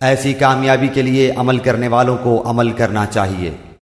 ایسی کامیابی کے لیے عمل کرنے والوں کو عمل کرنا چاہیے۔